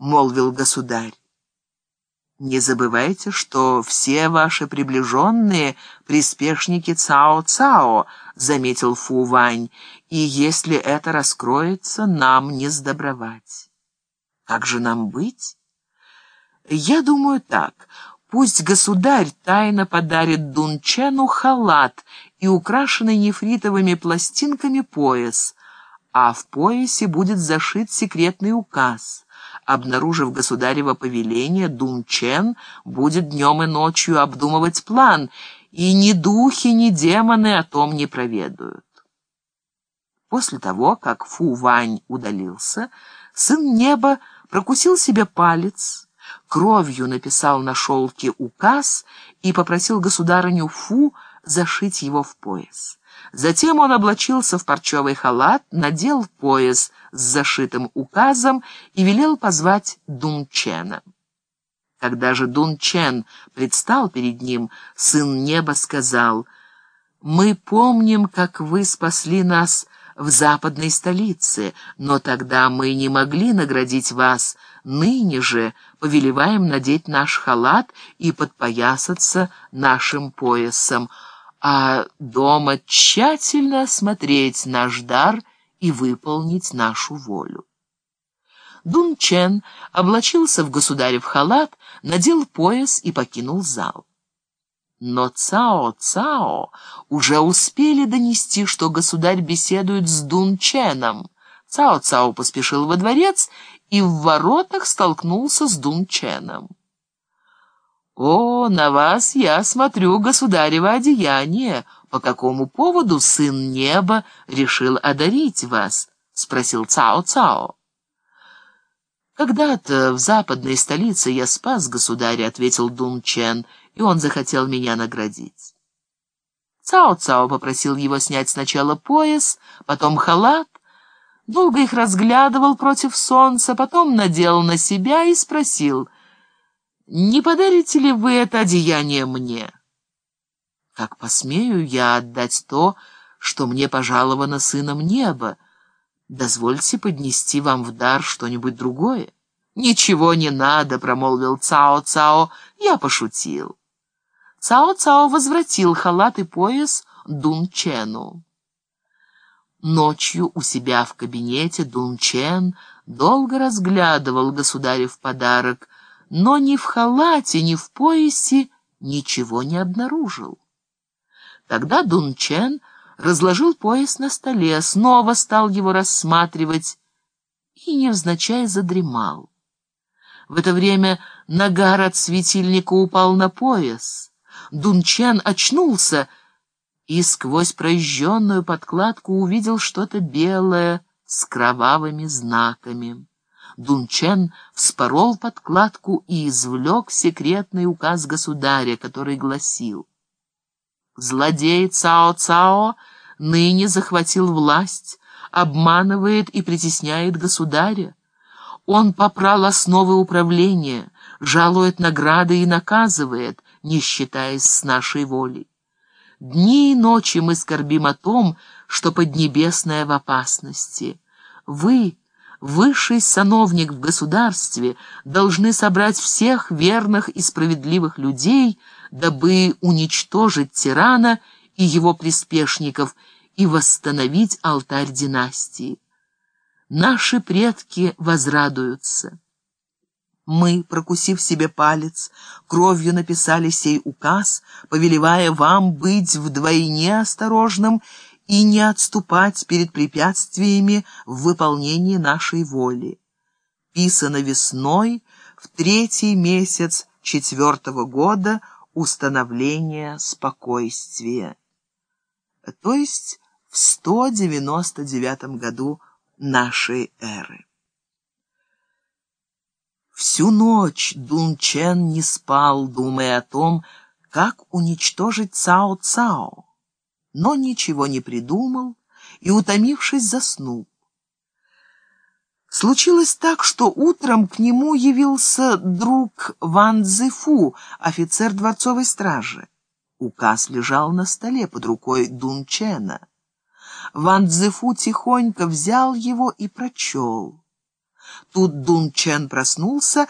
молвил государь. Не забывайте, что все ваши приближенные — приспешники Цао-Цао, — заметил Фу Вань, — и если это раскроется, нам не сдобровать. Как же нам быть? Я думаю так. Пусть государь тайно подарит Дунчену халат и украшенный нефритовыми пластинками пояс, а в поясе будет зашит секретный указ — Обнаружив государево повеление, Дунчен будет днем и ночью обдумывать план, и ни духи, ни демоны о том не проведают. После того, как Фу Вань удалился, сын неба прокусил себе палец, кровью написал на шелке указ и попросил государыню Фу зашить его в пояс. Затем он облачился в парчевый халат, надел пояс с зашитым указом и велел позвать Дунчена. Когда же Дунчен предстал перед ним, сын неба сказал, «Мы помним, как вы спасли нас в западной столице, но тогда мы не могли наградить вас. Ныне же повелеваем надеть наш халат и подпоясаться нашим поясом» а дома тщательно осмотреть наш дар и выполнить нашу волю. Дун Чен облачился в государев халат, надел пояс и покинул зал. Но Цао-Цао уже успели донести, что государь беседует с Дун Ченом. Цао-Цао поспешил во дворец и в воротах столкнулся с Дун Ченом. «О, на вас я смотрю государево одеяние. По какому поводу сын неба решил одарить вас?» — спросил Цао-Цао. «Когда-то в западной столице я спас государя», — ответил Дун Чен, — «и он захотел меня наградить». Цао-Цао попросил его снять сначала пояс, потом халат, долго их разглядывал против солнца, потом надел на себя и спросил — не подарите ли вы это одеяние мне? Как посмею я отдать то, что мне пожаловано сыном неба? Дозвольте поднести вам в дар что-нибудь другое. «Ничего не надо», — промолвил Цао-Цао, — «я пошутил». Цао-Цао возвратил халат и пояс Дун Чену. Ночью у себя в кабинете Дун Чен долго разглядывал государев подарок — но ни в халате, ни в поясе ничего не обнаружил. Тогда Дун Чен разложил пояс на столе, снова стал его рассматривать и невзначай задремал. В это время нагар от светильника упал на пояс. Дун Чен очнулся и сквозь прожженную подкладку увидел что-то белое с кровавыми знаками. Дунчен вспорол подкладку и извлек секретный указ государя, который гласил «Злодей Цао-Цао ныне захватил власть, обманывает и притесняет государя. Он попрал основы управления, жалует награды и наказывает, не считаясь с нашей волей. Дни и ночи мы скорбим о том, что Поднебесная в опасности. Вы, высший сановник в государстве, должны собрать всех верных и справедливых людей, дабы уничтожить тирана и его приспешников и восстановить алтарь династии. Наши предки возрадуются. Мы, прокусив себе палец, кровью написали сей указ, повелевая вам быть вдвойне осторожным и не отступать перед препятствиями в выполнении нашей воли. Писано весной в третий месяц четвертого года установления спокойствия, то есть в 199 году нашей эры. Всю ночь Дун Чен не спал, думая о том, как уничтожить Цао-Цао но ничего не придумал и, утомившись, заснул. Случилось так, что утром к нему явился друг Ван Цзэфу, офицер дворцовой стражи. Указ лежал на столе под рукой Дун Чена. Ван Цзэфу тихонько взял его и прочел. Тут Дун Чен проснулся